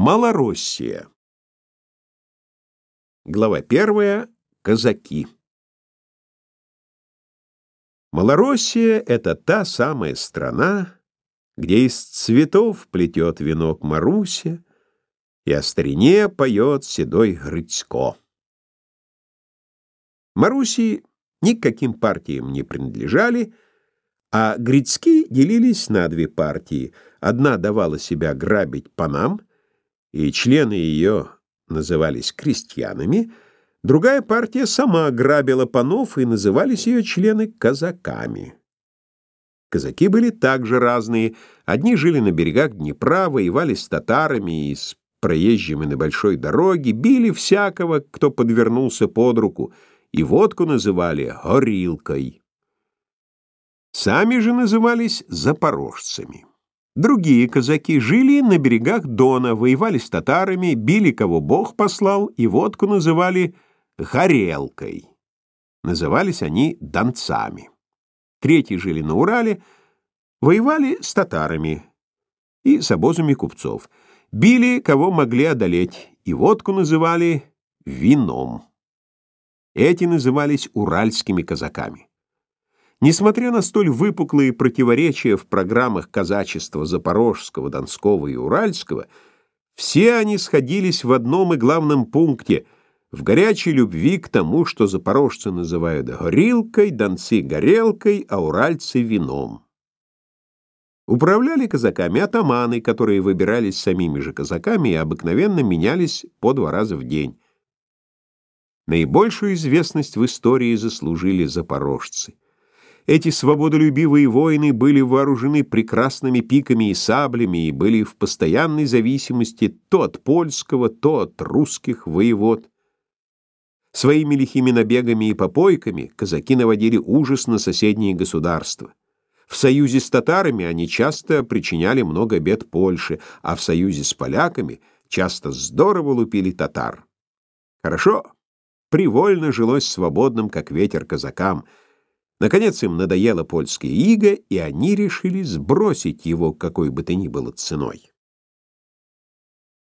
Малороссия. Глава первая. Казаки. Малороссия — это та самая страна, где из цветов плетет венок Маруся и о старине поет седой Грыцко. Маруси никаким партиям не принадлежали, а Грицки делились на две партии. Одна давала себя грабить панам, и члены ее назывались крестьянами, другая партия сама грабила панов, и назывались ее члены казаками. Казаки были также разные. Одни жили на берегах Днепра, воевали с татарами и с проезжими на большой дороге, били всякого, кто подвернулся под руку, и водку называли горилкой. Сами же назывались запорожцами. Другие казаки жили на берегах Дона, воевали с татарами, били кого Бог послал и водку называли горелкой. Назывались они донцами. Третьи жили на Урале, воевали с татарами и с обозами купцов. Били кого могли одолеть, и водку называли вином. Эти назывались уральскими казаками. Несмотря на столь выпуклые противоречия в программах казачества Запорожского, Донского и Уральского, все они сходились в одном и главном пункте — в горячей любви к тому, что запорожцы называют горилкой, донцы — горелкой, а уральцы — вином. Управляли казаками атаманы, которые выбирались самими же казаками и обыкновенно менялись по два раза в день. Наибольшую известность в истории заслужили запорожцы — эти свободолюбивые воины были вооружены прекрасными пиками и саблями и были в постоянной зависимости то от польского, то от русских воевод. Своими лихими набегами и попойками казаки наводили ужас на соседние государства. В союзе с татарами они часто причиняли много бед Польше, а в союзе с поляками часто здорово лупили татар. Хорошо, привольно жилось свободным, как ветер, казакам — Наконец им надоело польское иго, и они решили сбросить его какой бы то ни было ценой.